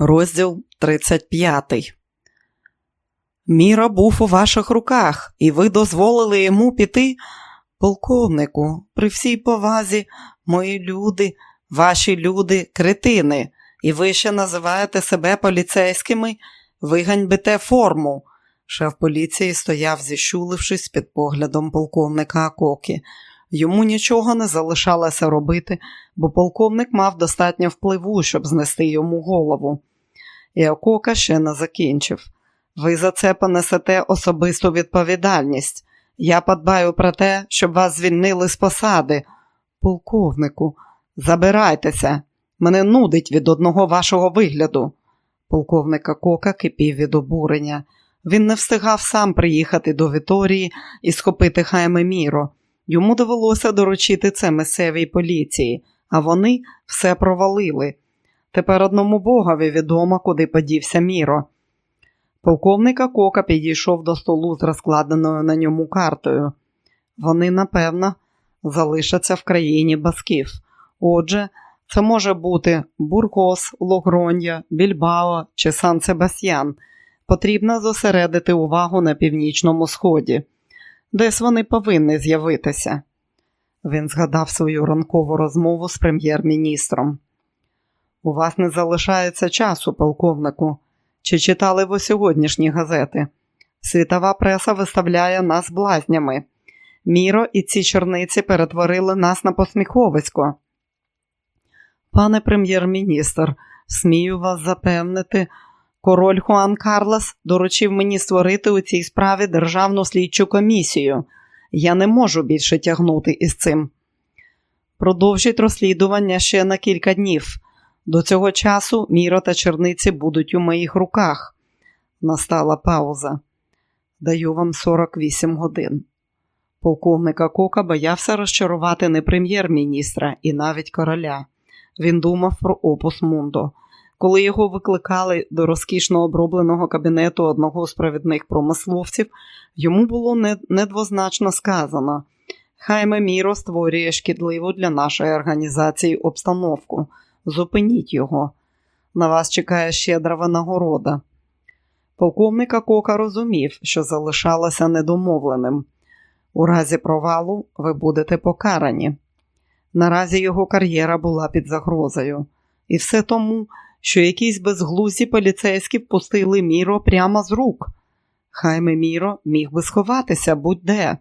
Розділ 35. Міра був у ваших руках, і ви дозволили йому піти. Полковнику, при всій повазі, мої люди, ваші люди, кретини, і ви ще називаєте себе поліцейськими, ви ганьбите форму. Шеф поліції стояв, зіщулившись під поглядом полковника Акокі. Йому нічого не залишалося робити, бо полковник мав достатньо впливу, щоб знести йому голову. І ще не закінчив. Ви за це понесете особисту відповідальність. Я подбаю про те, щоб вас звільнили з посади. Полковнику, забирайтеся, мене нудить від одного вашого вигляду. Полковника Кока кипів від обурення. Він не встигав сам приїхати до Віторії і схопити Хайме Міро. Йому довелося доручити це місцевій поліції, а вони все провалили. Тепер одному богові відомо, куди подівся Міро. Полковника Кока підійшов до столу з розкладеною на ньому картою. Вони, напевно, залишаться в країні басків. Отже, це може бути Бургос, Логронья, Більбао чи Сан Себастьян. Потрібно зосередити увагу на північному сході. Десь вони повинні з'явитися. Він згадав свою ранкову розмову з прем'єр-міністром. У вас не залишається часу, полковнику. Чи читали ви сьогоднішні газети? Світова преса виставляє нас блазнями. Міро і ці чорниці перетворили нас на посміховисько. Пане прем'єр-міністр, смію вас запевнити, король Хуан Карлос доручив мені створити у цій справі державну слідчу комісію. Я не можу більше тягнути із цим. Продовжіть розслідування ще на кілька днів. До цього часу міро та черниці будуть у моїх руках. Настала пауза. Даю вам 48 годин. Полковника Кока боявся розчарувати не прем'єр-міністра і навіть короля. Він думав про опус Мундо. Коли його викликали до розкішно обробленого кабінету одного з провідних промисловців, йому було недвозначно сказано: Хайме Міро створює шкідливу для нашої організації обстановку. Зупиніть його. На вас чекає щедра винагорода. Полковника Кока розумів, що залишалося недомовленим. У разі провалу ви будете покарані. Наразі його кар'єра була під загрозою, і все тому, що якісь безглузі поліцейські впустили Міро прямо з рук. Хайме Міро міг би сховатися будь-де,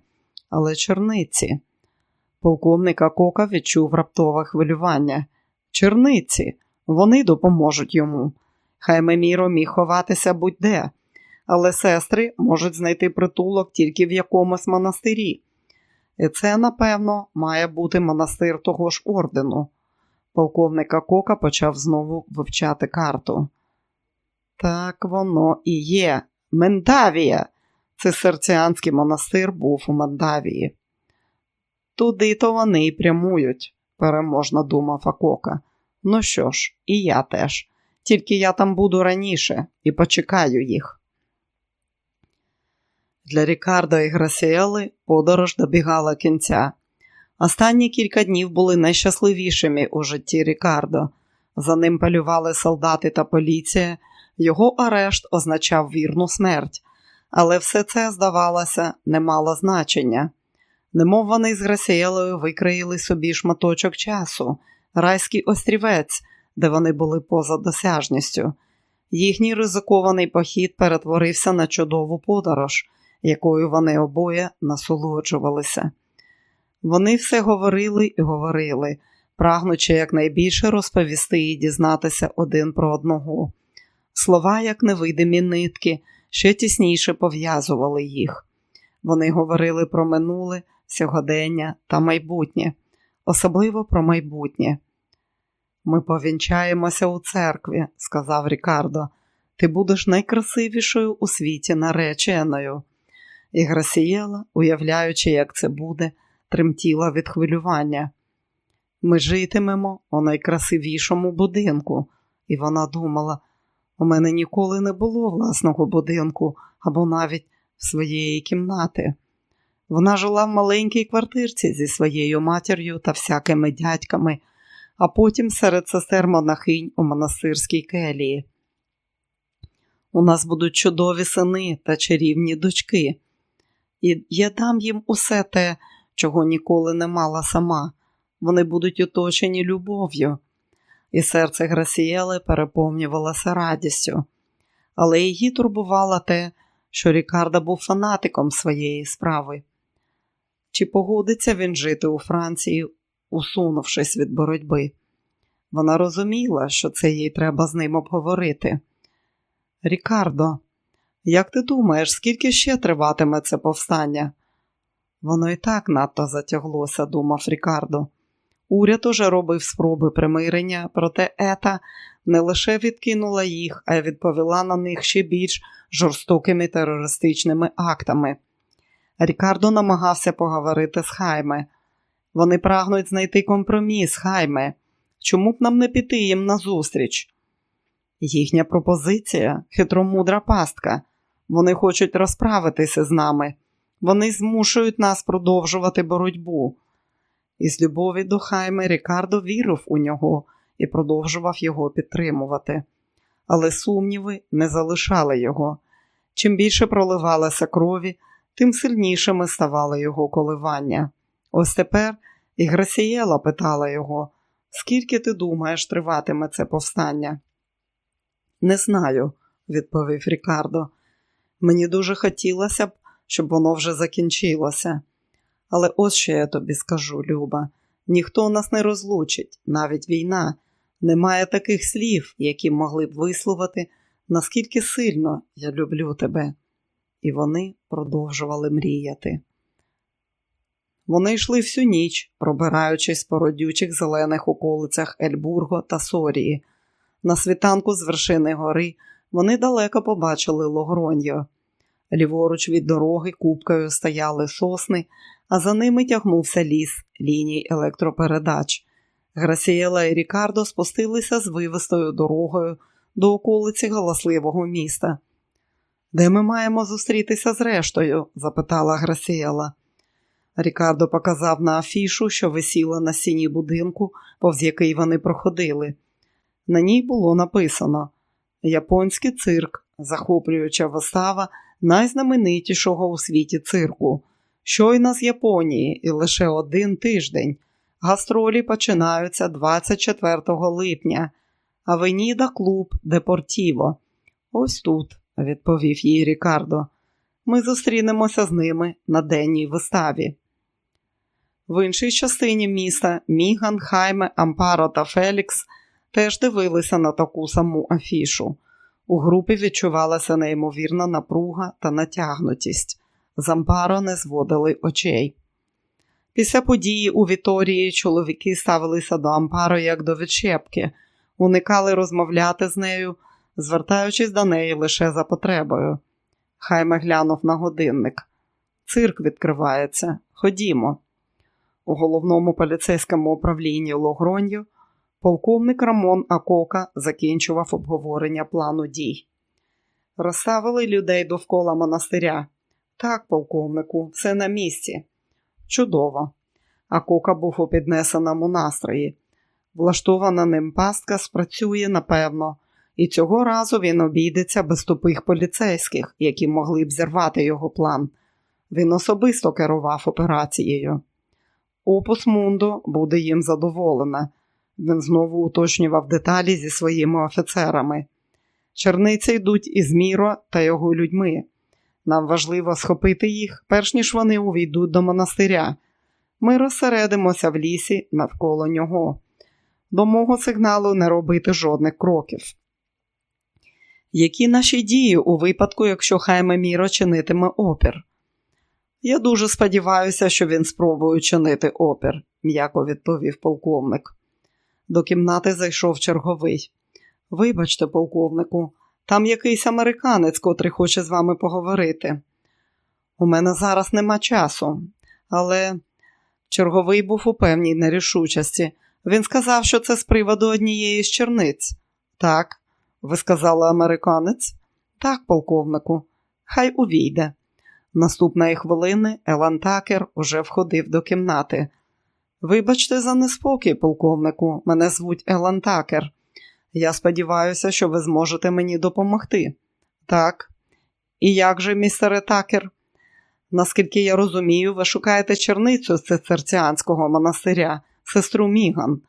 але черниці. Полковника Кока відчув раптове хвилювання. Черниці, вони допоможуть йому. Хайме Міро міг ховатися будь-де, але сестри можуть знайти притулок тільки в якомусь монастирі. І це, напевно, має бути монастир того ж ордену. Полковника Кока почав знову вивчати карту. Так воно і є. Мендавія. Цисерціанський монастир був у Мендавії. Туди то вони й прямують, переможно думав Акока. Ну що ж, і я теж. Тільки я там буду раніше і почекаю їх. Для Рікардо і Грасіели подорож добігала кінця. Останні кілька днів були найщасливішими у житті Рікардо. За ним полювали солдати та поліція, його арешт означав вірну смерть, але все це, здавалося, не мало значення. Немов вони з Грасіелою викраїли собі шматочок часу, райський острівець, де вони були поза досяжністю. Їхній ризикований похід перетворився на чудову подорож, якою вони обоє насолоджувалися. Вони все говорили і говорили, прагнучи якнайбільше розповісти і дізнатися один про одного. Слова, як невидимі нитки, ще тісніше пов'язували їх. Вони говорили про минуле, сьогодення та майбутнє, особливо про майбутнє. Ми повінчаємося у церкві, сказав Рікардо. Ти будеш найкрасивішою у світі нареченою. І Грасієла, уявляючи, як це буде, тремтіла від хвилювання. Ми житимемо у найкрасивішому будинку, і вона думала, у мене ніколи не було власного будинку або навіть своєї кімнати. Вона жила в маленькій квартирці зі своєю матір'ю та всякими дядьками, а потім серед сестер монахинь у монастирській келії. У нас будуть чудові сини та чарівні дочки, і я дам їм усе те, чого ніколи не мала сама. Вони будуть оточені любов'ю. І серце Грасієли переповнювалося радістю, але її турбувало те, що Рікардо був фанатиком своєї справи. Чи погодиться він жити у Франції, усунувшись від боротьби? Вона розуміла, що це їй треба з ним обговорити. Рікардо, як ти думаєш, скільки ще триватиме це повстання? Воно і так надто затяглося, думав Рікардо. Уряд уже робив спроби примирення, проте ета не лише відкинула їх, а й відповіла на них ще більш жорстокими терористичними актами. Рікардо намагався поговорити з Хайме. Вони прагнуть знайти компроміс, Хайме. Чому б нам не піти їм назустріч? Їхня пропозиція хитромудра пастка. Вони хочуть розправитися з нами. Вони змушують нас продовжувати боротьбу. Із любові до Хайме Рікардо вірив у нього і продовжував його підтримувати. Але сумніви не залишали його. Чим більше проливалося крові, тим сильнішими ставали його коливання. Ось тепер і Грасієла питала його, скільки ти думаєш, триватиме це повстання? Не знаю, відповів Рікардо. Мені дуже хотілося б, щоб воно вже закінчилося. Але ось що я тобі скажу, Люба, ніхто нас не розлучить, навіть війна. Немає таких слів, які могли б висловити, наскільки сильно я люблю тебе. І вони продовжували мріяти. Вони йшли всю ніч, пробираючись по родючих зелених околицях Ельбурго та Сорії. На світанку з вершини гори вони далеко побачили Логроньо. Ліворуч від дороги купкою стояли сосни, а за ними тягнувся ліс ліній електропередач. Грасієла і Рікардо спустилися з вивистою дорогою до околиці галасливого міста. Де ми маємо зустрітися з рештою? запитала Грасієла. Рікардо показав на афішу, що висіла на сіні будинку, повз який вони проходили. На ній було написано Японський цирк, захоплююча вистава найзнаменитішого у світі цирку. Щойно з Японії і лише один тиждень. Гастролі починаються 24 липня. Авеніда клуб Депортіво. Ось тут, відповів їй Рікардо. Ми зустрінемося з ними на денній виставі. В іншій частині міста Міган, Хайме, Ампаро та Фелікс теж дивилися на таку саму афішу. У групі відчувалася неймовірна напруга та натягнутість. З Ампаро не зводили очей. Після події у Віторії чоловіки ставилися до Ампаро як до відчепки, уникали розмовляти з нею, звертаючись до неї лише за потребою. Хайме глянув на годинник. Цирк відкривається. Ходімо. У головному поліцейському управлінні Логронью полковник Рамон Акока закінчував обговорення плану дій. Розставили людей довкола монастиря. Так, полковнику, все на місці. Чудово. Акока був у піднесеному настрої. Влаштована ним пастка спрацює, напевно, і цього разу він обійдеться без тупих поліцейських, які могли б зірвати його план. Він особисто керував операцією. Опус Мундо буде їм задоволена. Він знову уточнював деталі зі своїми офіцерами. Черниці йдуть із Міро та його людьми. Нам важливо схопити їх, перш ніж вони увійдуть до монастиря. Ми розсередимося в лісі навколо нього. До мого сигналу не робити жодних кроків. Які наші дії у випадку, якщо Хайме Міро чинитиме опір? Я дуже сподіваюся, що він спробує чинити опір, м'яко відповів полковник. До кімнати зайшов черговий. Вибачте, полковнику, там якийсь американець, котрий хоче з вами поговорити. У мене зараз нема часу, але черговий був у певній нерішучості. Він сказав, що це з приводу однієї з черниць. Так, ви сказали американець? Так, полковнику, хай увійде. Наступної хвилини Елан Такер уже входив до кімнати. Вибачте за неспокій, полковнику, мене звуть Елан Такер. Я сподіваюся, що ви зможете мені допомогти. Так. І як же, містере Такер? Наскільки я розумію, ви шукаєте черницю з цицерціанського монастиря, сестру Міган.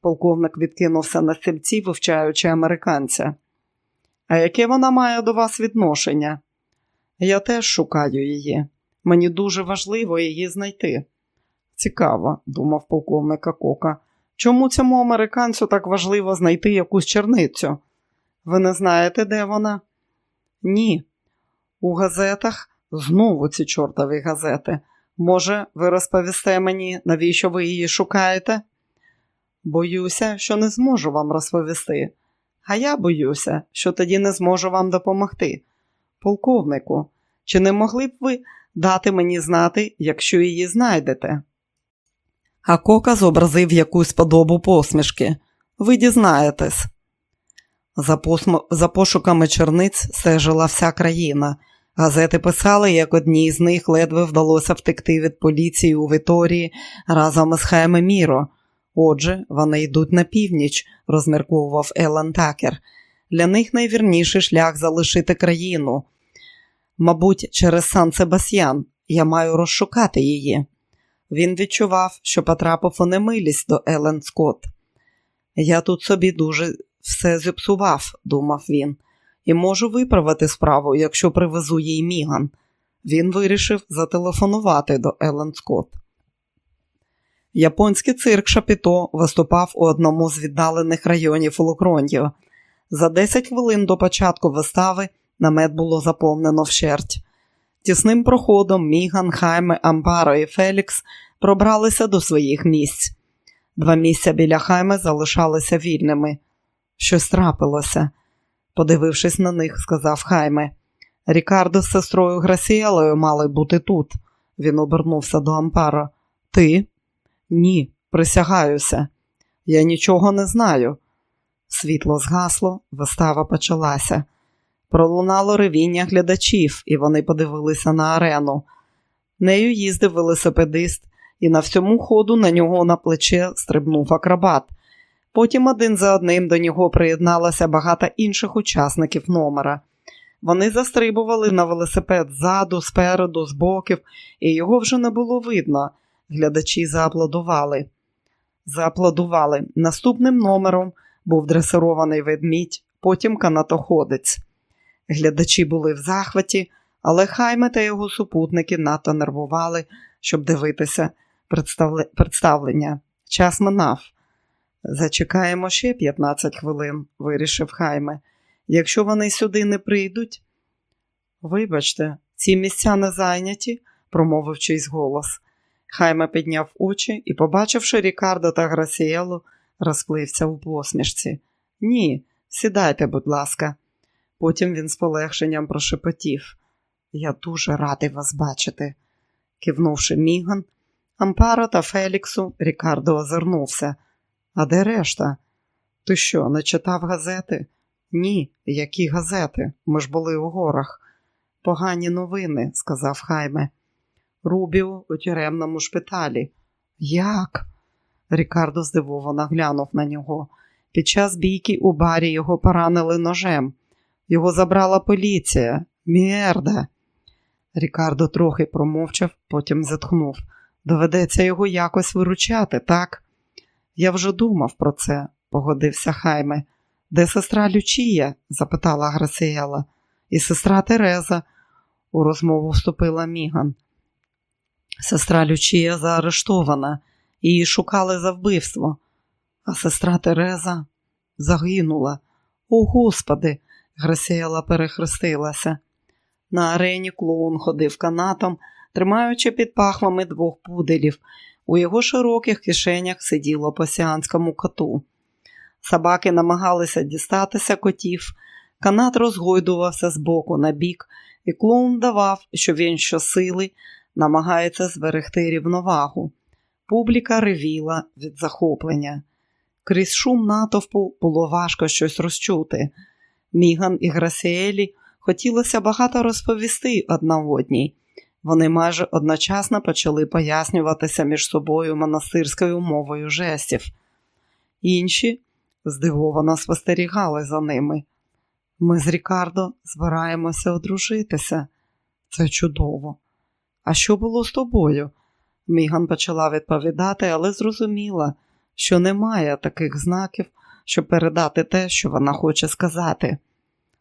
Полковник відкинувся на стільці, вивчаючи американця. А яке вона має до вас відношення? Я теж шукаю її. Мені дуже важливо її знайти. Цікаво, думав полковник Кока. Чому цьому американцю так важливо знайти якусь черницю? Ви не знаєте, де вона? Ні. У газетах знову ці чортові газети. Може, ви розповісте мені, навіщо ви її шукаєте? Боюся, що не зможу вам розповісти. А я боюся, що тоді не зможу вам допомогти. Полковнику, чи не могли б ви дати мені знати, якщо її знайдете? А кока зобразив якусь подобу посмішки. Ви дізнаєтесь. За, посм... За пошуками черниць стежила вся країна. Газети писали, як одній з них ледве вдалося втекти від поліції у Віторії разом із Хайме Міро. Отже, вони йдуть на північ, розмірковував Елен Такер. Для них найвірніший шлях залишити країну. Мабуть, через Сан Себастьян я маю розшукати її. Він відчував, що потрапив у немилість до Елен Скотт. Я тут собі дуже все зіпсував, думав він, і можу виправити справу, якщо привезу їй Міган. Він вирішив зателефонувати до Елен Скотт. Японський цирк Шапіто виступав у одному з віддалених районів Лукрондів. За 10 хвилин до початку вистави намет було заповнено вщерть. Тісним проходом Міган, Хайме, Ампаро і Фелікс пробралися до своїх місць. Два місця біля Хайме залишалися вільними. Щось трапилося. Подивившись на них, сказав Хайме. Рікардо з сестрою Грасіелою мали бути тут. Він обернувся до Ампаро. Ти? Ні, присягаюся. Я нічого не знаю. Світло згасло, вистава почалася. Пролунало ревіння глядачів, і вони подивилися на арену. Нею їздив велосипедист, і на всьому ходу на нього на плече стрибнув акробат. Потім один за одним до нього приєдналося багато інших учасників номера. Вони застрибували на велосипед ззаду, спереду, з боків, і його вже не було видно. Глядачі зааплодували. Зааплодували. Наступним номером був дресирований ведмідь, потім канатоходець. Глядачі були в захваті, але Хайме та його супутники надто нервували, щоб дивитися представлення. Час минав. Зачекаємо ще 15 хвилин, вирішив Хайме. Якщо вони сюди не прийдуть. Вибачте, ці місця не зайняті, промовив чийсь голос. Хайме підняв очі і, побачивши Рікардо та Грасіелу, розплився у посмішці. Ні, сідайте, будь ласка. Потім він з полегшенням прошепотів. Я дуже радий вас бачити. Кивнувши Міган, Ампаро та Феліксу, Рікардо озирнувся. А де решта? Ти що, не читав газети? Ні, які газети? Ми ж були у горах. Погані новини, сказав Хайме. Рубіо у тюремному шпиталі. Як? Рікардо здивовано глянув на нього. Під час бійки у барі його поранили ножем. Його забрала поліція. Мєрда. Рікардо трохи промовчав, потім затхнув. Доведеться його якось виручати, так? Я вже думав про це, погодився Хайме. Де сестра Лючія? запитала Грасіела. І сестра Тереза. У розмову вступила Міган. Сестра Лючія заарештована, її шукали за вбивство, а сестра Тереза загинула. О, Господи! Грасіела перехрестилася. На арені клоун ходив канатом, тримаючи під пахвами двох пуделів. У його широких кишенях сиділо по сіанському коту. Собаки намагалися дістатися котів, канат розгойдувався з боку на бік, і клоун давав, що він щосили намагається зберегти рівновагу. Публіка ревіла від захоплення. Крізь шум натовпу було важко щось розчути. Міган і Грасіелі хотілося багато розповісти одна одній. Вони майже одночасно почали пояснюватися між собою монастирською мовою жестів. Інші здивовано спостерігали за ними. Ми з Рікардо збираємося одружитися. Це чудово. А що було з тобою? Міган почала відповідати, але зрозуміла, що немає таких знаків, щоб передати те, що вона хоче сказати.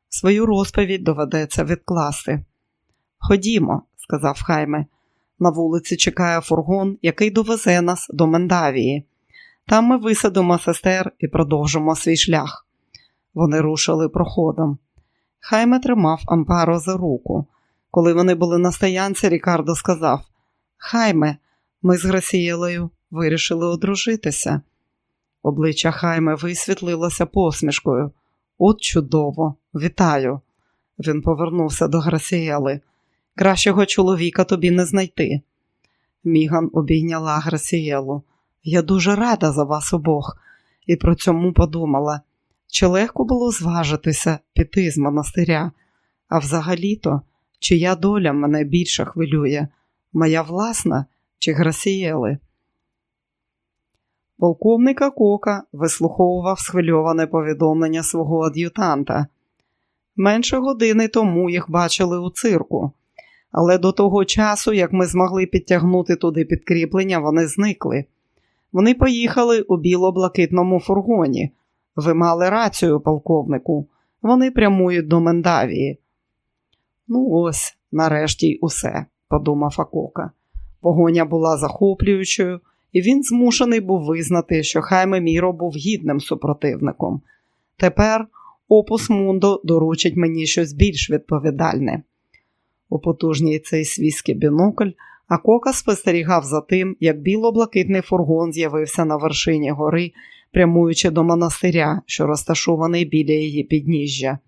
Свою розповідь доведеться відкласти. Ходімо, сказав Хайме. На вулиці чекає фургон, який довезе нас до Мендавії. Там ми висадимо сестер і продовжимо свій шлях. Вони рушили проходом. Хайме тримав Ампаро за руку. Коли вони були на стоянці, Рікардо сказав: Хайме, ми з Грасієлею вирішили одружитися. Обличчя Хайме висвітлилося посмішкою. От чудово, вітаю. Він повернувся до Грасієли. Кращого чоловіка тобі не знайти. Міган обійняла Грасієлу. Я дуже рада за вас обох, і про цьому подумала. Чи легко було зважитися піти з монастиря, а взагалі-то, чия доля мене більше хвилює, моя власна чи Грасієли? Полковника Кока вислуховував схвильоване повідомлення свого ад'ютанта. Менше години тому їх бачили у цирку, але до того часу, як ми змогли підтягнути туди підкріплення, вони зникли. Вони поїхали у біло-блакитному фургоні. Ви мали рацію, полковнику. Вони прямують до Мендавії. Ну, ось, нарешті, й усе, подумав Акока. Погоня була захоплюючою він змушений був визнати, що Хайме Міро був гідним супротивником. Тепер опус Мундо доручить мені щось більш відповідальне. У потужній цей свійський бінокль, а Кока спостерігав за тим, як біло-блакитний фургон з'явився на вершині гори, прямуючи до монастиря, що розташований біля її підніжжя.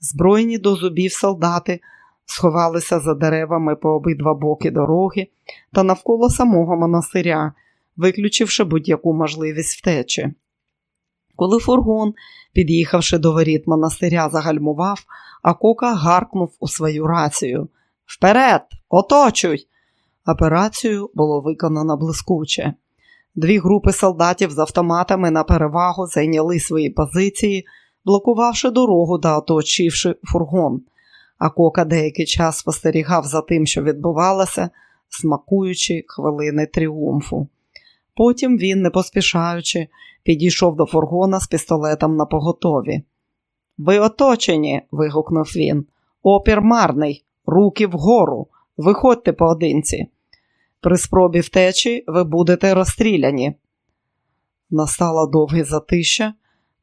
Збройні до зубів солдати сховалися за деревами по обидва боки дороги та навколо самого монастиря, виключивши будь-яку можливість втечі. Коли фургон, під'їхавши до воріт монастиря, загальмував, а кока гаркнув у свою рацію Вперед, оточуй! Операцію було виконано блискуче. Дві групи солдатів з автоматами на перевагу зайняли свої позиції, блокувавши дорогу та оточивши фургон а кока деякий час спостерігав за тим, що відбувалося, смакуючи хвилини тріумфу. Потім він, не поспішаючи, підійшов до фургона з пістолетом на поготові. Ви оточені. вигукнув він. Опір марний, руки вгору, виходьте поодинці. При спробі втечі ви будете розстріляні. Настала довге затища,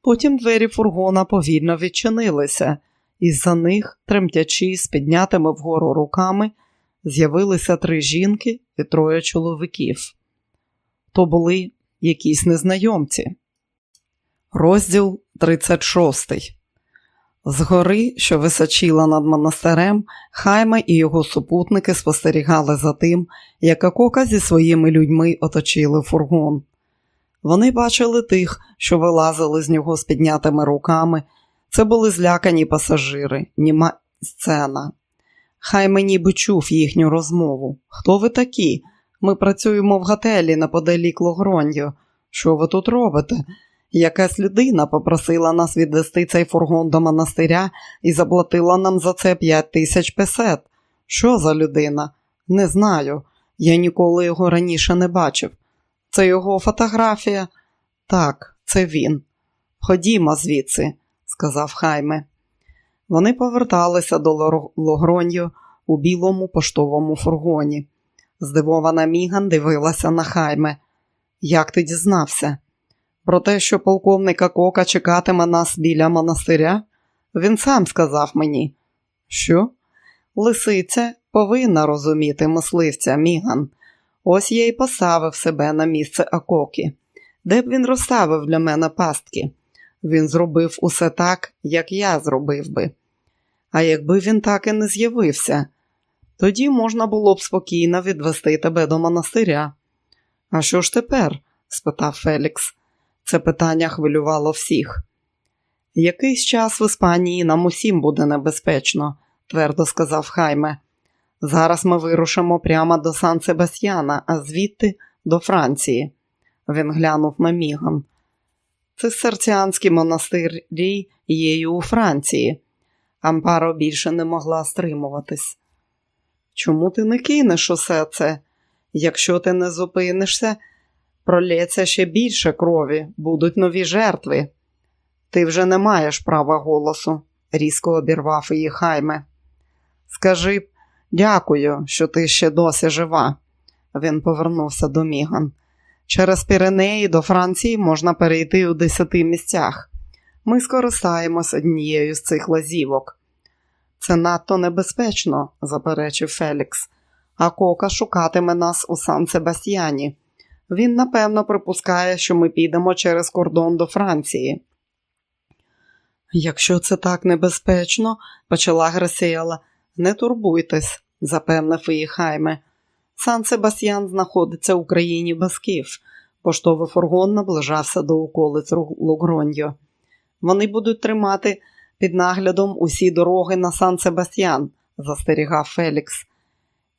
потім двері фургона повільно відчинилися, і за них, тремтячи з піднятими вгору руками, з'явилися три жінки і троє чоловіків. То були якісь незнайомці. Розділ 36 Згори, що височила над монастирем, Хайме і його супутники спостерігали за тим, як Акока зі своїми людьми оточили фургон. Вони бачили тих, що вилазили з нього з піднятими руками це були злякані пасажири, німа сцена. Хай мені би чув їхню розмову. Хто ви такі? Ми працюємо в готелі неподалік Логроньо. Що ви тут робите? Якась людина попросила нас відвести цей фургон до монастиря і заплатила нам за це п'ять тисяч песет. Що за людина? Не знаю. Я ніколи його раніше не бачив. Це його фотографія? Так, це він. Ходімо звідси сказав Хайме. Вони поверталися до Логроньо у білому поштовому фургоні. Здивована Міган дивилася на Хайме. Як ти дізнався? Про те, що полковника Кока чекатиме нас біля монастиря? Він сам сказав мені. Що? Лисиця повинна розуміти мисливця Міган. Ось я й поставив себе на місце Акокі. Де б він розставив для мене пастки? Він зробив усе так, як я зробив би. А якби він так і не з'явився, тоді можна було б спокійно відвести тебе до монастиря. А що ж тепер? спитав Фелікс. Це питання хвилювало всіх. Якийсь час в Іспанії нам усім буде небезпечно, твердо сказав Хайме. Зараз ми вирушимо прямо до Сан Себастьяна, а звідти до Франції. Він глянув на. Це серціанські монастирі є у Франції. Ампаро більше не могла стримуватись. Чому ти не кинеш усе це? Якщо ти не зупинишся, пролється ще більше крові, будуть нові жертви. Ти вже не маєш права голосу, різко обірвав її хайме. Скажи дякую, що ти ще досі жива. Він повернувся до Міган. Через Піренеї до Франції можна перейти у десяти місцях. Ми скористаємось однією з цих лазівок. Це надто небезпечно, заперечив Фелікс, а Кока шукатиме нас у Сан Себастьяні. Він, напевно, припускає, що ми підемо через кордон до Франції. Якщо це так небезпечно, почала Грасіела, не турбуйтесь, запевнив її Хайме. Сан Себастьян знаходиться в Україні Басків. Поштовий фургон наближався до околиць Логроньо. Вони будуть тримати під наглядом усі дороги на Сан Себастьян, застерігав Фелікс.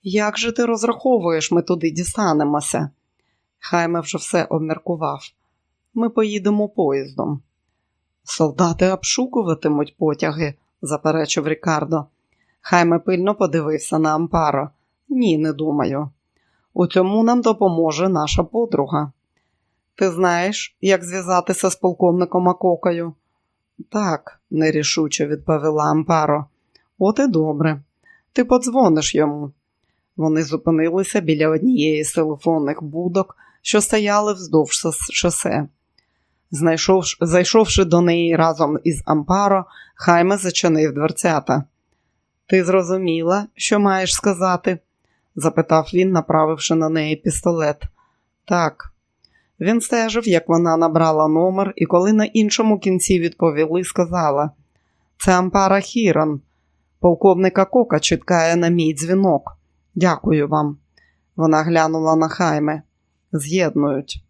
Як же ти розраховуєш, ми туди дістанемося? Хайме вже все обміркував. Ми поїдемо поїздом. Солдати обшукуватимуть потяги, заперечив Рікардо. Хайме пильно подивився на Ампаро. Ні, не думаю. У цьому нам допоможе наша подруга. Ти знаєш, як зв'язатися з полковником Акокою? Так, нерішуче відповіла Ампаро. От і добре. Ти подзвониш йому. Вони зупинилися біля однієї з телефонних будок, що стояли вздовж шосе. Знайшовши, зайшовши до неї разом із Ампаро, Хайме зачинив дверцята. Ти зрозуміла, що маєш сказати? запитав він, направивши на неї пістолет. Так. Він стежив, як вона набрала номер, і коли на іншому кінці відповіли, сказала: Це Ампара Хірон. Полковника Кока чекає на мій дзвінок. Дякую вам. Вона глянула на хайме. З'єднують.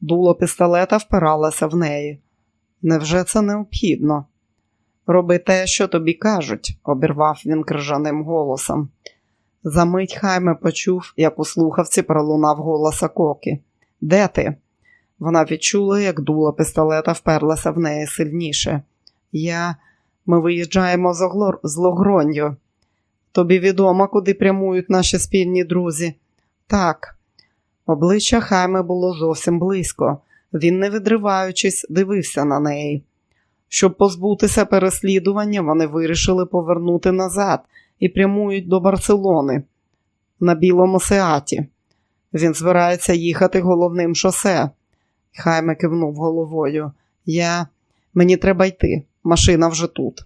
Дуло пістолета впиралося в неї. Невже це необхідно? Роби те, що тобі кажуть, обірвав він крижаним голосом. Замить Хайме почув, як у слухавці пролунав голос Коки. Де ти? Вона відчула, як дуло пістолета вперлася в неї сильніше. Я. Ми виїжджаємо з Логроньо. Тобі відомо, куди прямують наші спільні друзі? Так. Обличчя Хайме було зовсім близько. Він, не відриваючись, дивився на неї. Щоб позбутися переслідування, вони вирішили повернути назад і прямують до Барселони на білому сеаті. Він збирається їхати головним шосе. Хайме кивнув головою. Я. Мені треба йти. Машина вже тут.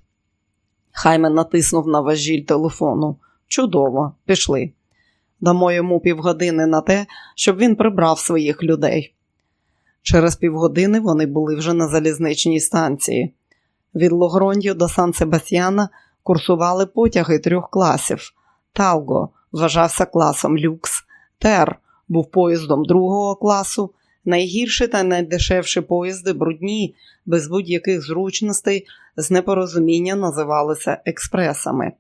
Хайме натиснув на важіль телефону. Чудово, пішли. Дамо йому півгодини на те, щоб він прибрав своїх людей. Через півгодини вони були вже на залізничній станції. Від Логроньо до Сан Себастьяна курсували потяги трьох класів. Талго вважався класом люкс, Тер був поїздом другого класу. Найгірші та найдешевші поїзди брудні, без будь-яких зручностей, з непорозуміння називалися експресами.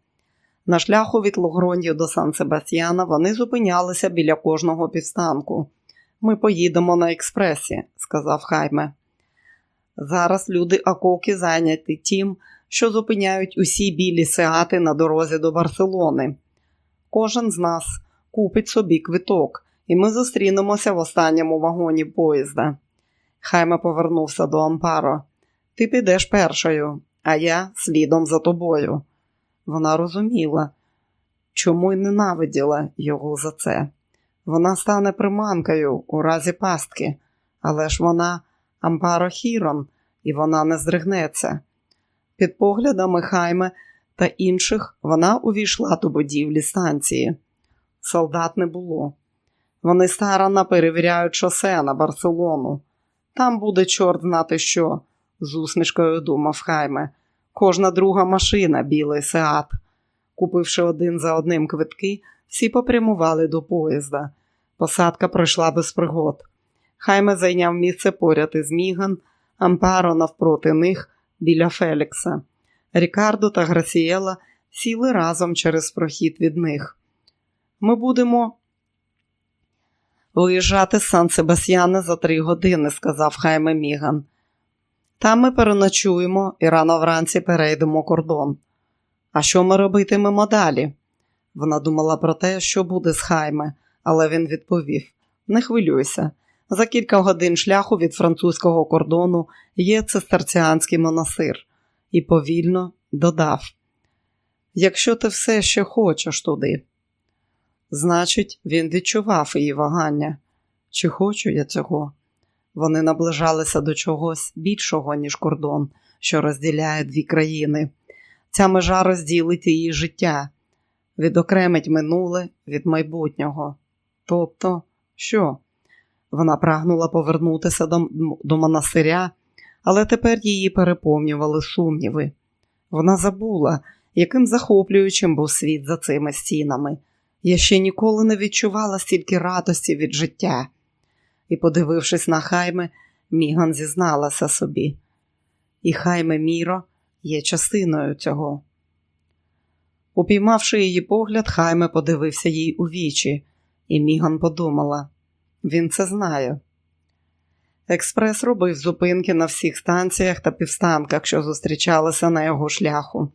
На шляху від Логроньо до Сан Себастьяна вони зупинялися біля кожного півстанку. Ми поїдемо на експресі, сказав Хайме. Зараз люди Акоки зайняті тим, що зупиняють усі білі сеати на дорозі до Барселони. Кожен з нас купить собі квиток, і ми зустрінемося в останньому вагоні поїзда. Хайме повернувся до Ампаро. Ти підеш першою, а я слідом за тобою. Вона розуміла, чому й ненавиділа його за це. Вона стане приманкою у разі пастки, але ж вона Ампаро Хірон, і вона не здригнеться. Під поглядами Хайме та інших вона увійшла до будівлі станції. Солдат не було. Вони старанно перевіряють шосе на Барселону. Там буде чорт знати що, з усмішкою думав Хайме. Кожна друга машина білий сеат. Купивши один за одним квитки, всі попрямували до поїзда. Посадка пройшла без пригод. Хайме зайняв місце поряд із Міган, Ампаро навпроти них біля Фелікса. Рікардо та Грасієла сіли разом через прохід від них. Ми будемо виїжджати з Сан Себастьяна за три години, сказав Хайме Міган. Там ми переночуємо і рано вранці перейдемо кордон. А що ми робитимемо далі? Вона думала про те, що буде з Хайме, але він відповів: Не хвилюйся. За кілька годин шляху від французького кордону є цистерціанський монастир, і повільно додав: Якщо ти все ще хочеш туди. Значить, він відчував її вагання. Чи хочу я цього? Вони наближалися до чогось більшого, ніж кордон, що розділяє дві країни. Ця межа розділить її життя, відокремить минуле від майбутнього. Тобто, що? Вона прагнула повернутися до, до монастиря, але тепер її переповнювали сумніви. Вона забула, яким захоплюючим був світ за цими стінами. Я ще ніколи не відчувала стільки радості від життя. І, подивившись на хайме, Міган зізналася собі. І хайме Міро є частиною цього. Упіймавши її погляд, хайме подивився їй у вічі, і Міган подумала він це знає. Експрес робив зупинки на всіх станціях та півстанках, що зустрічалися на його шляху.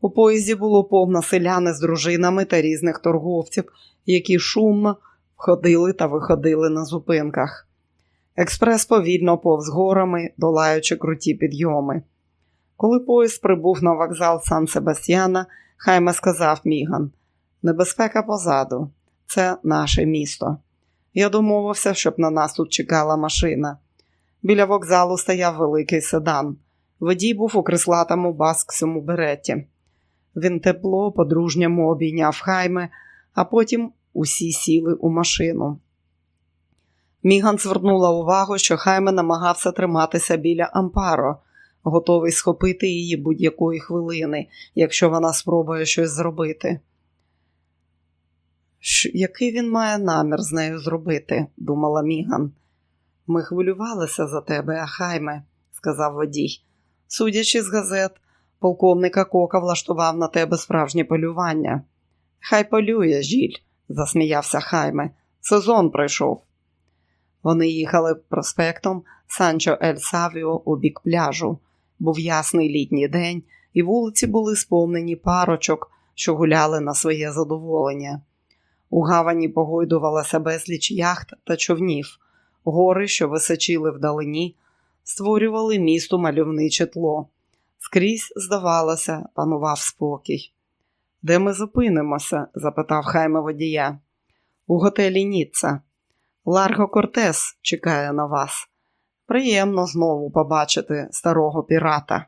У поїзді було повно селяни з дружинами та різних торговців, які шумно входили та виходили на зупинках. Експрес повільно повз горами, долаючи круті підйоми. Коли поїзд прибув на вокзал Сан Себастьяна, Хайме сказав Міган: Небезпека позаду, це наше місто. Я домовився, щоб на нас тут чекала машина. Біля вокзалу стояв великий седан. Водій був у крислатому басксому береті. Він тепло, по-дружньому обійняв хайме, а потім усі сіли у машину. Міган звернула увагу, що хайме намагався триматися біля Ампаро, готовий схопити її будь-якої хвилини, якщо вона спробує щось зробити. Який він має намір з нею зробити, думала Міган. Ми хвилювалися за тебе, Ахайме, сказав водій. Судячи з газет, полковника Кока влаштував на тебе справжнє полювання. Хай полює, жіль, засміявся Хайме. Сезон пройшов. Вони їхали проспектом Санчо Ель Савіо у бік пляжу. Був ясний літній день, і вулиці були сповнені парочок, що гуляли на своє задоволення. У гавані погойдувалася безліч яхт та човнів, гори, що височили вдалині, створювали місту мальовниче тло. Скрізь, здавалося, панував спокій. Де ми зупинимося? запитав хайме водія. У готелі Ніцца. Ларго Кортес чекає на вас. Приємно знову побачити старого пірата.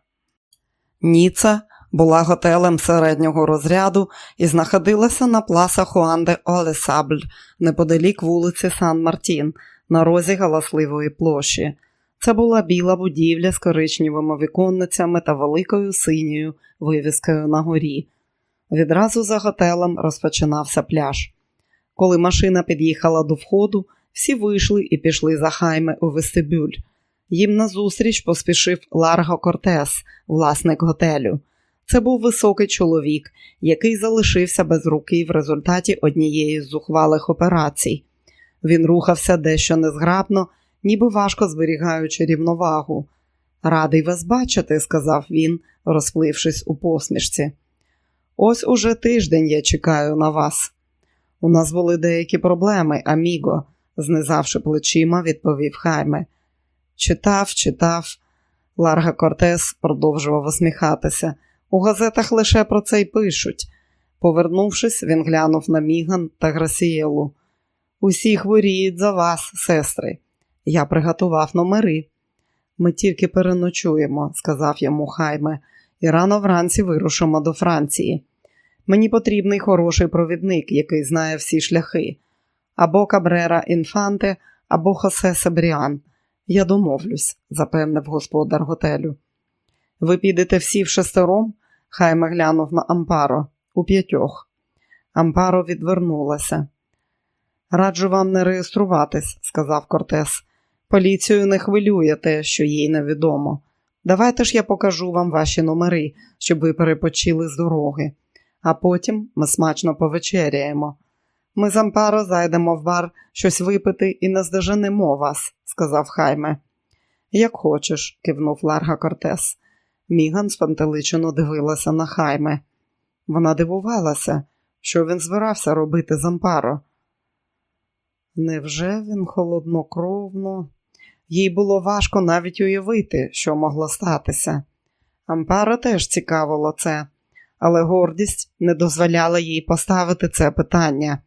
Ніца була готелем середнього розряду і знаходилася на пласа Хуанде Олесабль неподалік вулиці Сан Мартін, на розі галасливої площі. Це була біла будівля з коричневими віконницями та великою синьою вивіскою на горі. Відразу за готелем розпочинався пляж. Коли машина під'їхала до входу, всі вийшли і пішли за хайме у вестибюль. Їм назустріч поспішив Ларго Кортес, власник готелю. Це був високий чоловік, який залишився без руки в результаті однієї з зухвалих операцій. Він рухався дещо незграбно, ніби важко зберігаючи рівновагу. Радий вас бачити, сказав він, розплившись у посмішці. Ось уже тиждень я чекаю на вас. У нас були деякі проблеми, Аміго, знизавши плечима, відповів Хайме. Читав, читав. Ларга Кортес продовжував усміхатися. У газетах лише про це й пишуть. Повернувшись, він глянув на Міган та Грасієлу. Усі хворіють за вас, сестри. Я приготував номери. Ми тільки переночуємо, сказав йому Хайме, і рано вранці вирушимо до Франції. Мені потрібний хороший провідник, який знає всі шляхи. Або Кабрера Інфанте, або Хосе Себріан. Я домовлюсь, запевнив господар готелю. Ви підете всі в шестером? Хайме глянув на Ампаро у п'ятьох. Ампаро відвернулася. Раджу вам не реєструватись, сказав Кортес. Поліцію не хвилює те, що їй невідомо. Давайте ж я покажу вам ваші номери, щоб ви перепочили з дороги, а потім ми смачно повечеряємо. Ми з Ампаро зайдемо в бар щось випити і наздоженемо вас, сказав Хайме. Як хочеш, кивнув Ларга Кортес. Міган спантеличено дивилася на хайме. Вона дивувалася, що він збирався робити з Ампаро. Невже він холоднокровно? Їй було важко навіть уявити, що могло статися. Ампаро теж цікавило це, але гордість не дозволяла їй поставити це питання.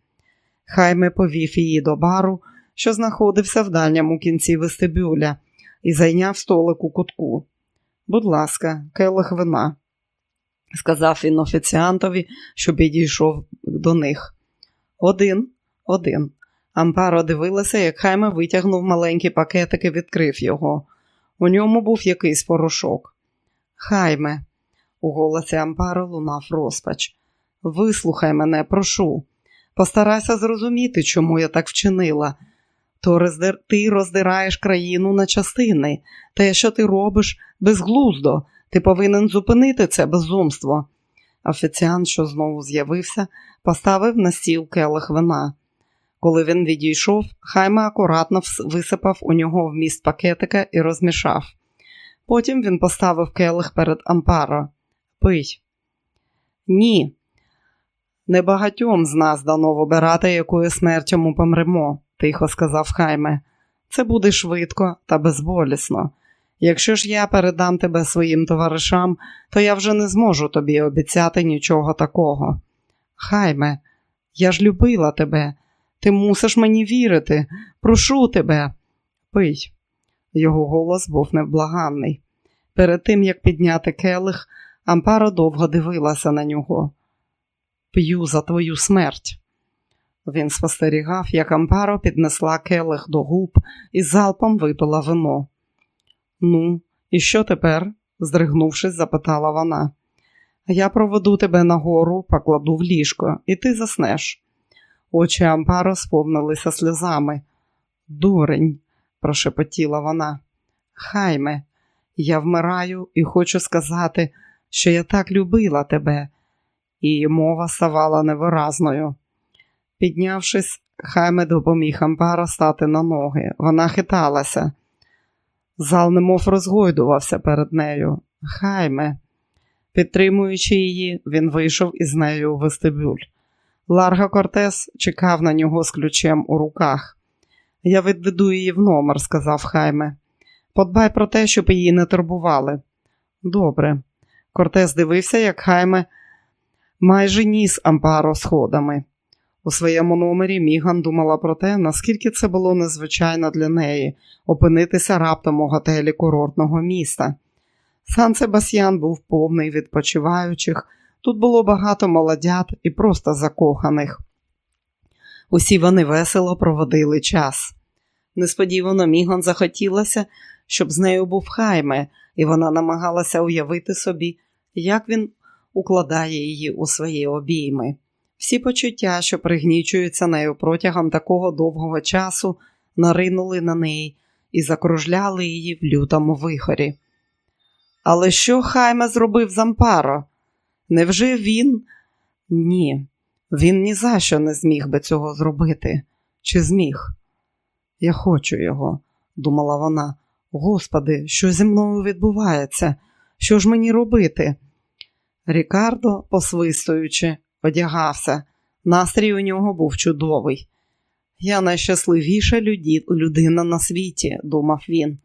Хайме повів її до бару, що знаходився в дальньому кінці вестибюля, і зайняв столик у кутку. Будь ласка, келих вина, сказав він офіціантові, що підійшов до них. Один, один. Ампаро дивилася, як Хайме витягнув маленький пакетик і відкрив його. У ньому був якийсь порошок. Хайме, у голосі Ампаро лунав розпач. Вислухай мене, прошу. Постарайся зрозуміти, чому я так вчинила. То роздир... ти роздираєш країну на частини. Те, що ти робиш, безглуздо. Ти повинен зупинити це безумство. Офіціант, що знову з'явився, поставив на стіл келих вина. Коли він відійшов, Хайме акуратно висипав у нього вміст пакетика і розмішав. Потім він поставив келих перед Ампаро. Пий. Ні. Небагатьом з нас дано вибирати, якою смертю ми помремо, тихо сказав Хайме. Це буде швидко та безболісно. Якщо ж я передам тебе своїм товаришам, то я вже не зможу тобі обіцяти нічого такого. Хайме, я ж любила тебе. Ти мусиш мені вірити. Прошу тебе. Пий. Його голос був невблаганний. Перед тим, як підняти келих, Ампара довго дивилася на нього. П'ю за твою смерть. Він спостерігав, як Ампаро піднесла келих до губ і залпом випила вино. Ну, і що тепер? здригнувшись, запитала вона. Я проведу тебе нагору, покладу в ліжко, і ти заснеш. Очі Ампаро сповнилися сльозами. Дурень, прошепотіла вона. Хайме, я вмираю і хочу сказати, що я так любила тебе, і мова ставала невиразною. Піднявшись, Хайме допоміг Ампаро стати на ноги. Вона хиталася. Зал немов розгойдувався перед нею. Хайме. Підтримуючи її, він вийшов із нею у вестибюль. Ларга Кортес чекав на нього з ключем у руках. Я відведу її в номер, сказав Хайме. Подбай про те, щоб її не турбували. Добре. Кортес дивився, як Хайме майже ніс Ампаро сходами. У своєму номері Міган думала про те, наскільки це було незвичайно для неї опинитися раптом у готелі курортного міста. Сан Себастьян був повний відпочиваючих. Тут було багато молодят і просто закоханих. Усі вони весело проводили час. Несподівано Міган захотілося, щоб з нею був хайме, і вона намагалася уявити собі, як він укладає її у свої обійми. Всі почуття, що пригнічуються нею протягом такого довгого часу, наринули на неї і закружляли її в лютому вихорі. Але що хайме зробив з Ампаро? Невже він? Ні, він ні за що не зміг би цього зробити. Чи зміг? Я хочу його, думала вона. Господи, що зі мною відбувається? Що ж мені робити? Рікардо, посвистуючи, одягався. Настрій у нього був чудовий. Я найщасливіша людина на світі, думав він.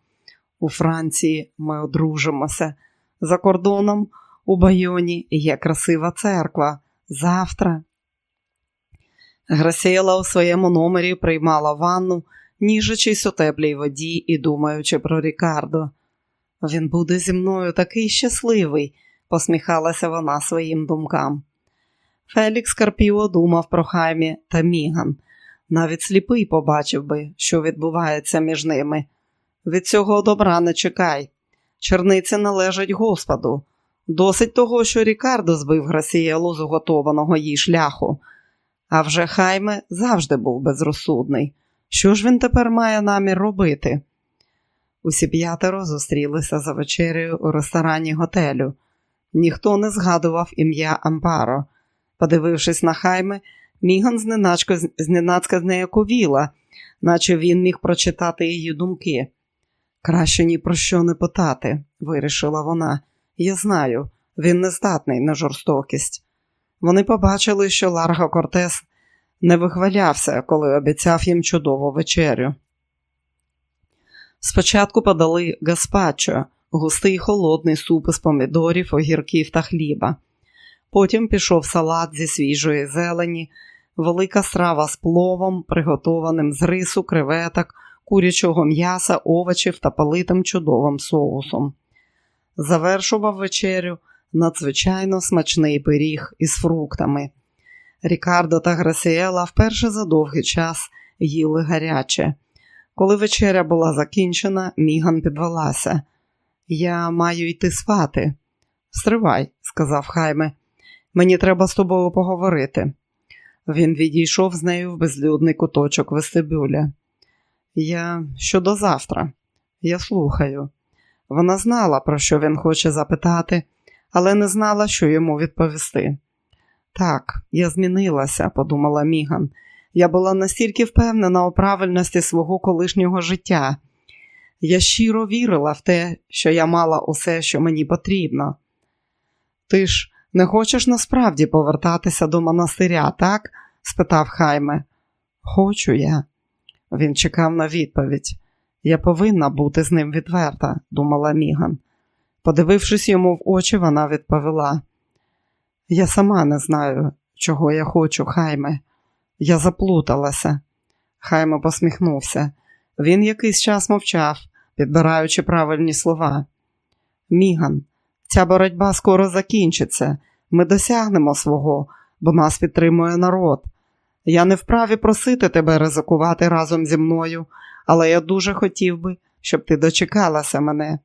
У Франції ми одружимося. За кордоном у Байоні є красива церква. Завтра. Грасіла у своєму номері приймала ванну, ніжачись у теплій воді і думаючи про Рікардо. Він буде зі мною такий щасливий, посміхалася вона своїм думкам. Фелікс Карпіо думав про Хаймі та Міган. Навіть сліпий побачив би, що відбувається між ними. Від цього добра не чекай. Черниці належать Господу. Досить того, що Рікардо збив Грасієлу з уготованого їй шляху. А вже Хайме завжди був безрозсудний. Що ж він тепер має намір робити? Усі п'ятеро зустрілися за вечерею у ресторані готелю. Ніхто не згадував ім'я Ампаро. Подивившись на Хайме, Міган зненацька знеяковіла, наче він міг прочитати її думки. Краще ні про що не питати, вирішила вона. Я знаю, він не здатний на жорстокість. Вони побачили, що Ларго Кортес не вихвалявся, коли обіцяв їм чудову вечерю. Спочатку подали гаспачо, густий холодний суп із помідорів, огірків та хліба. Потім пішов салат зі свіжої зелені, велика страва з пловом, приготованим з рису, креветок, курячого м'яса, овочів та политим чудовим соусом. Завершував вечерю надзвичайно смачний пиріг із фруктами. Рікардо та Грасіела вперше за довгий час їли гаряче. Коли вечеря була закінчена, Міган підвелася. Я маю йти спати. Стривай, сказав Хайме, мені треба з тобою поговорити. Він відійшов з нею в безлюдний куточок вестибюля. Я щодо завтра, я слухаю. Вона знала, про що він хоче запитати, але не знала, що йому відповісти. Так, я змінилася, подумала Міган. Я була настільки впевнена у правильності свого колишнього життя. Я щиро вірила в те, що я мала усе, що мені потрібно. Ти ж не хочеш насправді повертатися до монастиря, так? спитав Хайме. Хочу я. Він чекав на відповідь. Я повинна бути з ним відверта, думала Міган. Подивившись йому в очі, вона відповіла: Я сама не знаю, чого я хочу, Хайме. Я заплуталася. Хайме посміхнувся. Він якийсь час мовчав, підбираючи правильні слова. Міган, ця боротьба скоро закінчиться. Ми досягнемо свого, бо нас підтримує народ. Я не вправі просити тебе ризикувати разом зі мною, але я дуже хотів би, щоб ти дочекалася мене.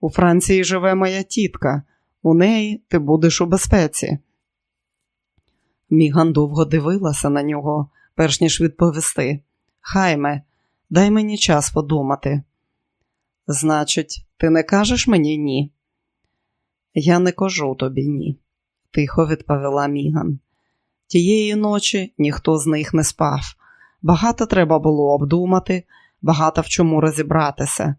У Франції живе моя тітка, у неї ти будеш у безпеці. Міган довго дивилася на нього, перш ніж відповісти. Хайме, дай мені час подумати. Значить, ти не кажеш мені ні? Я не кажу тобі ні, тихо відповіла Міган. Тієї ночі ніхто з них не спав. Багато треба було обдумати, багато в чому розібратися.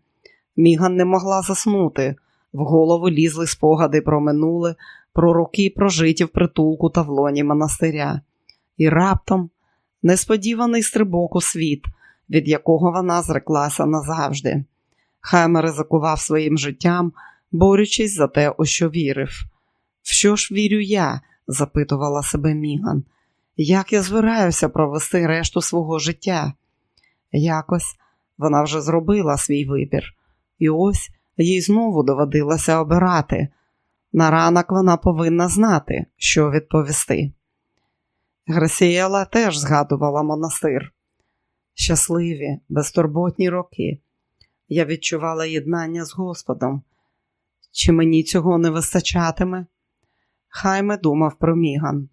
Міган не могла заснути, в голову лізли спогади про минуле, про роки прожиті в притулку та в лоні монастиря. І раптом несподіваний стрибок у світ, від якого вона зреклася назавжди. Хайме ризикував своїм життям, борючись за те, у що вірив. В що ж вірю я? запитувала себе Міган. Як я збираюся провести решту свого життя? Якось вона вже зробила свій вибір, і ось їй знову доводилося обирати. На ранок вона повинна знати, що відповісти. Грасієла теж згадувала монастир. Щасливі, безтурботні роки. Я відчувала єднання з Господом. Чи мені цього не вистачатиме? Хайме думав про Міган.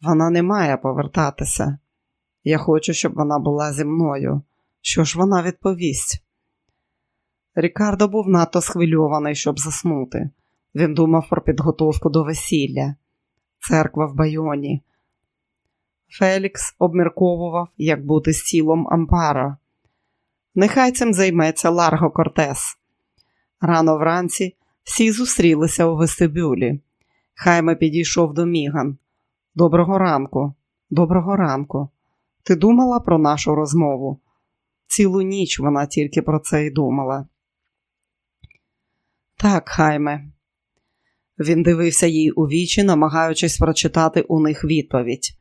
Вона не має повертатися. Я хочу, щоб вона була зі мною. Що ж вона відповість? Рікардо був надто схвильований, щоб заснути. Він думав про підготовку до весілля, церква в Байоні. Фелікс обмірковував, як бути з тілом Ампара. Нехай цим займеться Ларго Кортес. Рано вранці всі зустрілися у вестибюлі. Хайме підійшов до Міган. Доброго ранку, доброго ранку. Ти думала про нашу розмову? Цілу ніч вона тільки про це й думала. Так, Хайме. Він дивився їй у вічі, намагаючись прочитати у них відповідь.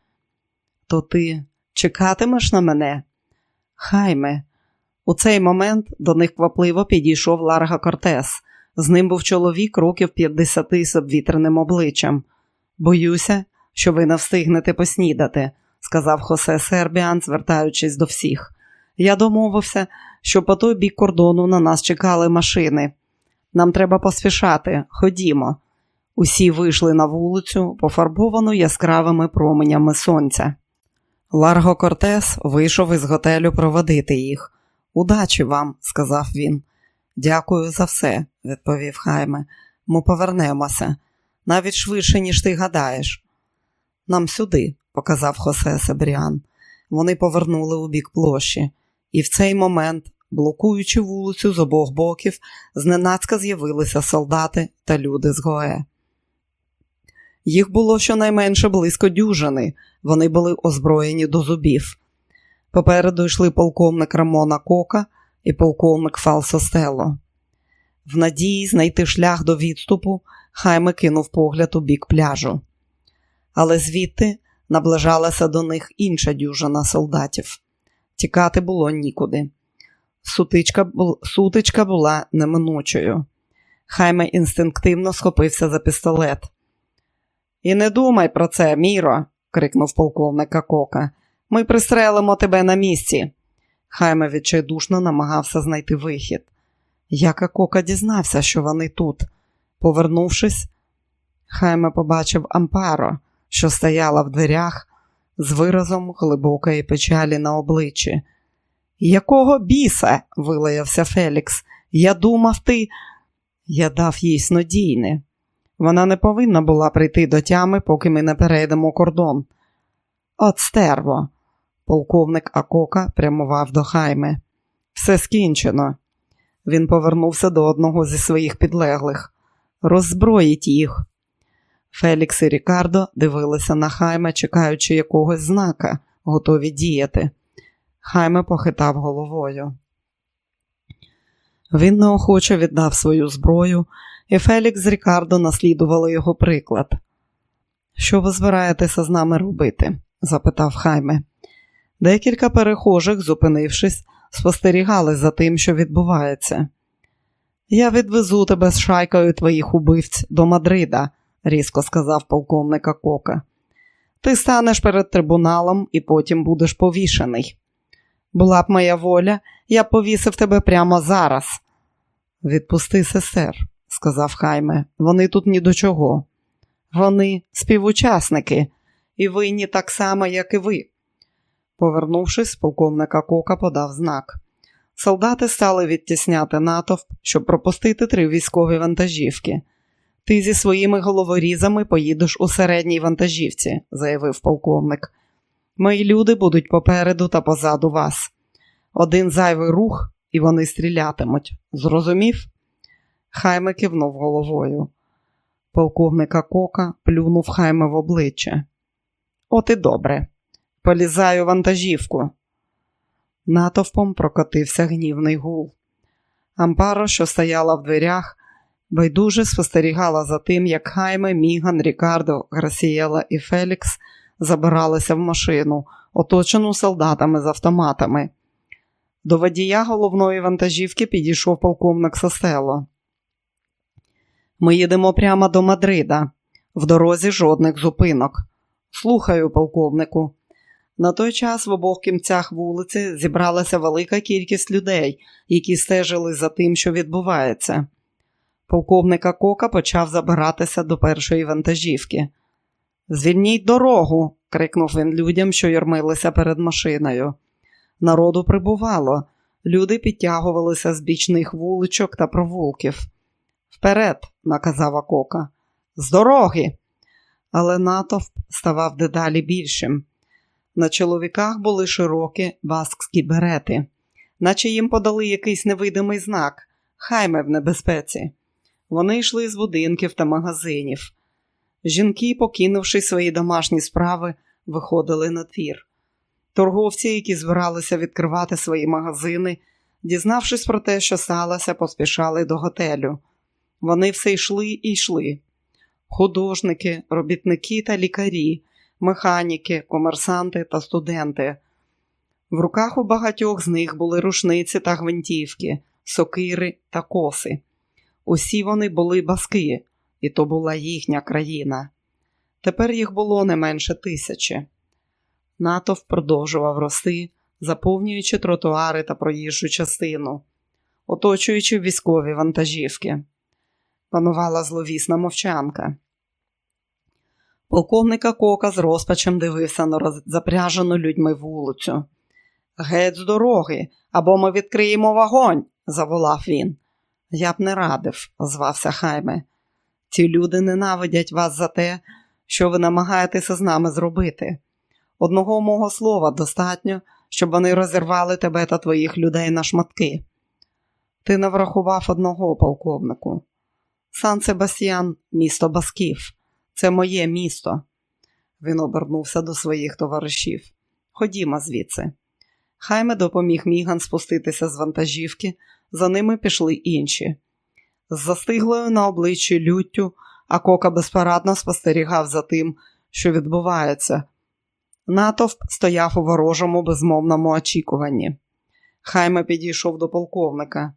То ти чекатимеш на мене? Хайме. У цей момент до них квапливо підійшов Ларга Кортес. З ним був чоловік років 50 з обвітреним обличчям. Боюся, що ви не встигнете поснідати, сказав Хосе Сербіан, звертаючись до всіх. Я домовився, що по той бік кордону на нас чекали машини. Нам треба поспішати, ходімо. Усі вийшли на вулицю, пофарбовану яскравими променями сонця. Ларго Кортес вийшов із готелю проводити їх. Удачі вам, сказав він. Дякую за все, відповів Хайме. Ми повернемося навіть швидше, ніж ти гадаєш. Нам сюди, показав Хосе Себріан. Вони повернули у бік площі, і в цей момент Блокуючи вулицю з обох боків, зненацька з'явилися солдати та люди з Гое. Їх було щонайменше близько дюжини, вони були озброєні до зубів. Попереду йшли полковник Рамона Кока і полковник Фалсо Стело. В надії знайти шлях до відступу, Хайме кинув погляд у бік пляжу. Але звідти наближалася до них інша дюжина солдатів. Тікати було нікуди. Сутичка, Сутичка була неминучою. Хайме інстинктивно схопився за пістолет. І не думай про це, Міро, крикнув полковник Кока. Ми пристрелимо тебе на місці. Хайме відчайдушно намагався знайти вихід. Як Кока дізнався, що вони тут. Повернувшись, Хайме побачив Ампаро, що стояла в дверях з виразом глибокої печалі на обличчі. Якого біса? вилаявся Фелікс. Я думав, ти. Я дав їй снодійне. Вона не повинна була прийти до тями, поки ми не перейдемо кордон. От стерво. Полковник Акока прямував до хайме. Все скінчено. Він повернувся до одного зі своїх підлеглих. Роззброїть їх. Фелікс і Рікардо дивилися на хайме, чекаючи якогось знака, готові діяти. Хайме похитав головою. Він неохоче віддав свою зброю, і Фелікс з Рікардо наслідували його приклад. Що ви збираєтеся з нами робити? запитав Хайме. Декілька перехожих, зупинившись, спостерігали за тим, що відбувається. Я відвезу тебе з шайкою твоїх убивць до Мадрида, різко сказав полковника Кока. Ти станеш перед трибуналом і потім будеш повішений. Була б моя воля, я повісив тебе прямо зараз. Відпусти сестер, сказав Хайме, вони тут ні до чого. Вони співучасники, і винні так само, як і ви. Повернувшись, полковника Кока подав знак. Солдати стали відтісняти натовп, щоб пропустити три військові вантажівки. Ти зі своїми головорізами поїдеш у середній вантажівці, заявив полковник. Мої люди будуть попереду та позаду вас. Один зайвий рух, і вони стрілятимуть. Зрозумів? Хайме кивнув головою. Полковника Кока плюнув хайме в обличчя. От і добре. Полізаю вантажівку. Натовпом прокотився гнівний гул. Ампаро, що стояла в дверях, байдуже спостерігала за тим, як Хайме, Міган, Рікардо, Грасієла і Фелікс забиралися в машину, оточену солдатами з автоматами. До водія головної вантажівки підійшов полковник Сосело. Ми їдемо прямо до Мадрида. В дорозі жодних зупинок. Слухаю, полковнику. На той час в обох кінцях вулиці зібралася велика кількість людей, які стежили за тим, що відбувається. Полковника Кока почав забиратися до першої вантажівки. Звільніть дорогу, крикнув він людям, що ярмилися перед машиною. Народу прибувало, люди підтягувалися з бічних вуличок та провулків. Вперед, наказав Акока, з дороги. Але натовп ставав дедалі більшим. На чоловіках були широкі баскські берети, наче їм подали якийсь невидимий знак, хайме в небезпеці. Вони йшли з будинків та магазинів. Жінки, покинувши свої домашні справи, виходили на твір. Торговці, які збиралися відкривати свої магазини, дізнавшись про те, що сталося, поспішали до готелю. Вони все йшли і йшли. Художники, робітники та лікарі, механіки, комерсанти та студенти. В руках у багатьох з них були рушниці та гвинтівки, сокири та коси. Усі вони були баски, і то була їхня країна. Тепер їх було не менше тисячі. Натовп продовжував рости, заповнюючи тротуари та проїжджу частину, оточуючи військові вантажівки. Панувала зловісна мовчанка. Полковника Кока з розпачем дивився на запряжену людьми вулицю. Геть з дороги, або ми відкриємо вогонь, заволав він. Я б не радив, озвався Хайме. Ці люди ненавидять вас за те, що ви намагаєтеся з нами зробити. Одного мого слова достатньо, щоб вони розірвали тебе та твоїх людей на шматки. Ти не врахував одного полковнику. Сан Себастьян місто Басків. Це моє місто. Він обернувся до своїх товаришів. Ходімо звідси. Хайме допоміг Міган спуститися з вантажівки, за ними пішли інші. З застиглою на обличчі люттю, а кока безпорадно спостерігав за тим, що відбувається. Натовп стояв у ворожому безмовному очікуванні. Хайме підійшов до полковника.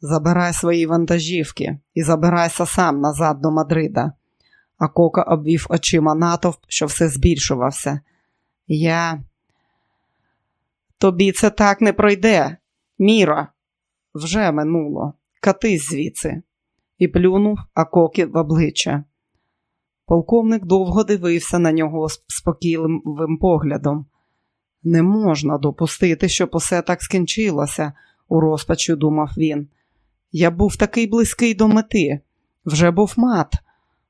Забирай свої вантажівки і забирайся сам назад до Мадрида. А кока обвів очима натовп, що все збільшувався. Я. Тобі це так не пройде. Міра, вже минуло. Катись звідси. І плюнув Акокі в обличчя. Полковник довго дивився на нього спокійним поглядом. Не можна допустити, щоб усе так скінчилося, у розпачу думав він. Я був такий близький до мети, вже був мат,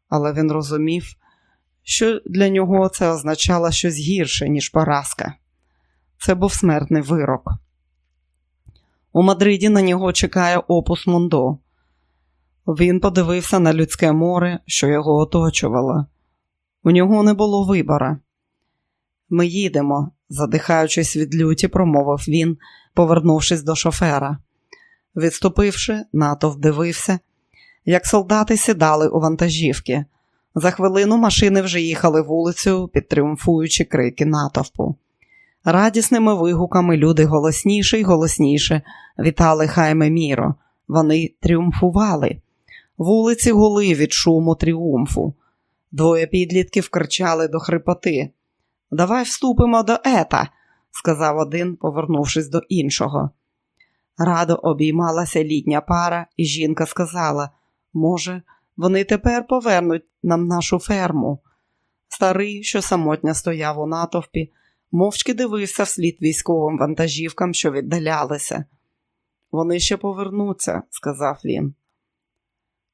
але він розумів, що для нього це означало щось гірше, ніж поразка. Це був смертний вирок. У Мадриді на нього чекає опус Мондо. Він подивився на людське море, що його оточувало. У нього не було вибора. Ми їдемо, задихаючись від люті, промовив він, повернувшись до шофера. Відступивши, натовп дивився, як солдати сідали у вантажівки. За хвилину машини вже їхали вулицею, підтріумфуючи крики натовпу. Радісними вигуками люди голосніше й голосніше вітали хайме Міро. Вони тріумфували. Вулиці гули від шуму тріумфу. Двоє підлітків кричали до хрипоти. Давай вступимо до ета, сказав один, повернувшись до іншого. Радо обіймалася літня пара, і жінка сказала може, вони тепер повернуть нам нашу ферму. Старий, що самотньо стояв у натовпі, мовчки дивився вслід військовим вантажівкам, що віддалялися. Вони ще повернуться, сказав він.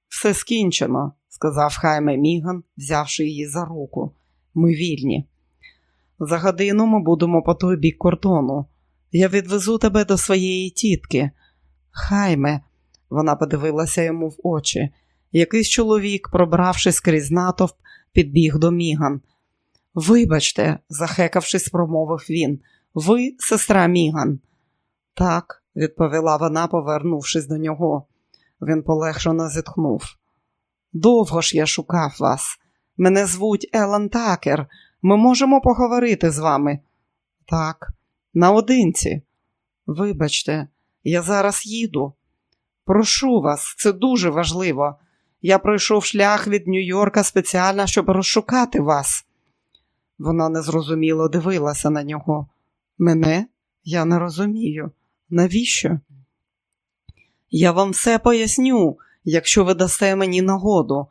Все скінчено, сказав Хайме Міган, взявши її за руку. Ми вільні. За годину ми будемо по той бік кордону. Я відвезу тебе до своєї тітки. Хайме, вона подивилася йому в очі. Якийсь чоловік, пробравшись крізь натовп, підбіг до Міган. Вибачте, захекавшись, промовив він. Ви сестра Міган. Так, відповіла вона, повернувшись до нього. Він полегшено зітхнув. Довго ж я шукав вас. Мене звуть Елан Такер. Ми можемо поговорити з вами. Так, наодинці. Вибачте, я зараз їду. Прошу вас, це дуже важливо. Я пройшов шлях від Нью-Йорка спеціально, щоб розшукати вас. Вона незрозуміло дивилася на нього. Мене? Я не розумію. Навіщо? Я вам все поясню, якщо ви дасте мені нагоду.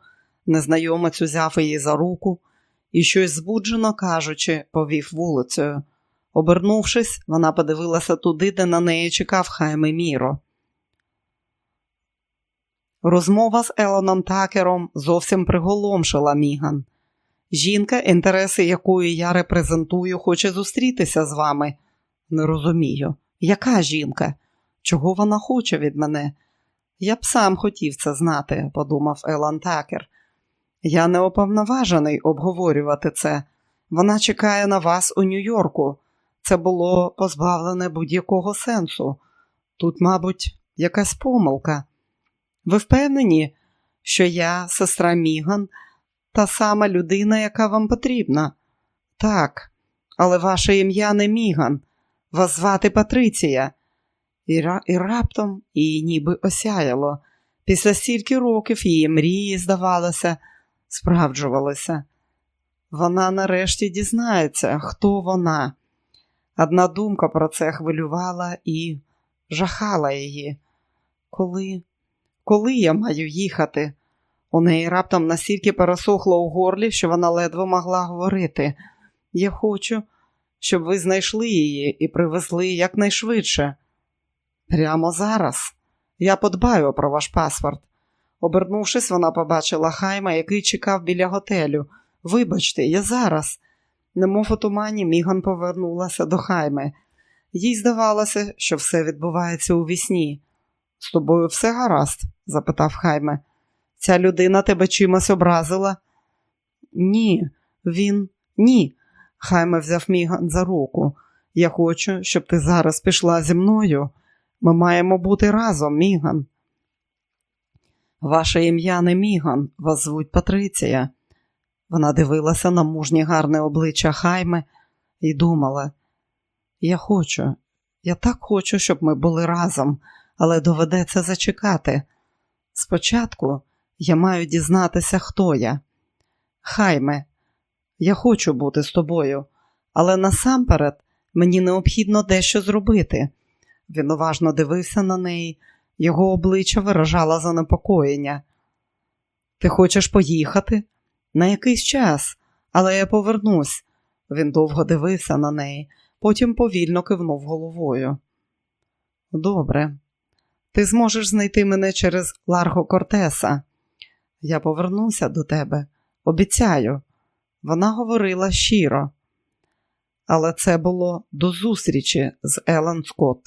Незнайомець узяв її за руку і щось збуджено кажучи, повів вулицею. Обернувшись, вона подивилася туди, де на неї чекав Хайме Міро. Розмова з Елоном Такером зовсім приголомшила Міган. Жінка, інтереси якої я репрезентую, хоче зустрітися з вами. Не розумію, яка жінка? Чого вона хоче від мене? Я б сам хотів це знати, подумав Елан Такер. Я не уповноважений обговорювати це. Вона чекає на вас у Нью-Йорку. Це було позбавлене будь-якого сенсу. Тут, мабуть, якась помилка. Ви впевнені, що я, сестра Міган, та сама людина, яка вам потрібна? Так, але ваше ім'я не Міган, вас звати Патриція. І, і раптом її ніби осяяло. Після стільки років її мрії, здавалося, справджувалися. Вона нарешті дізнається, хто вона. Одна думка про це хвилювала і жахала її. Коли, коли я маю їхати? У неї раптом настільки пересохло у горлі, що вона ледве могла говорити. Я хочу, щоб ви знайшли її і привезли якнайшвидше. Прямо зараз. Я подбаю про ваш паспорт. Обернувшись, вона побачила хайма, який чекав біля готелю. Вибачте, я зараз. Немов у тумані, Міган повернулася до хайми. Їй здавалося, що все відбувається у вісні. З тобою все гаразд? запитав Хайме. Ця людина тебе чимось образила? Ні, він ні. Хайме взяв Міган за руку. Я хочу, щоб ти зараз пішла зі мною. Ми маємо бути разом, Міган. Ваше ім'я не Міган, вас звуть Патриція. Вона дивилася на мужнє гарне обличчя Хайме і думала: я хочу, я так хочу, щоб ми були разом, але доведеться зачекати. Спочатку я маю дізнатися, хто я. Хайме, я хочу бути з тобою, але насамперед мені необхідно дещо зробити. Він уважно дивився на неї, його обличчя виражало занепокоєння. Ти хочеш поїхати? На якийсь час, але я повернусь. Він довго дивився на неї, потім повільно кивнув головою. Добре, ти зможеш знайти мене через Ларго Кортеса. Я повернуся до тебе, обіцяю. Вона говорила щиро. Але це було до зустрічі з Елен Скотт.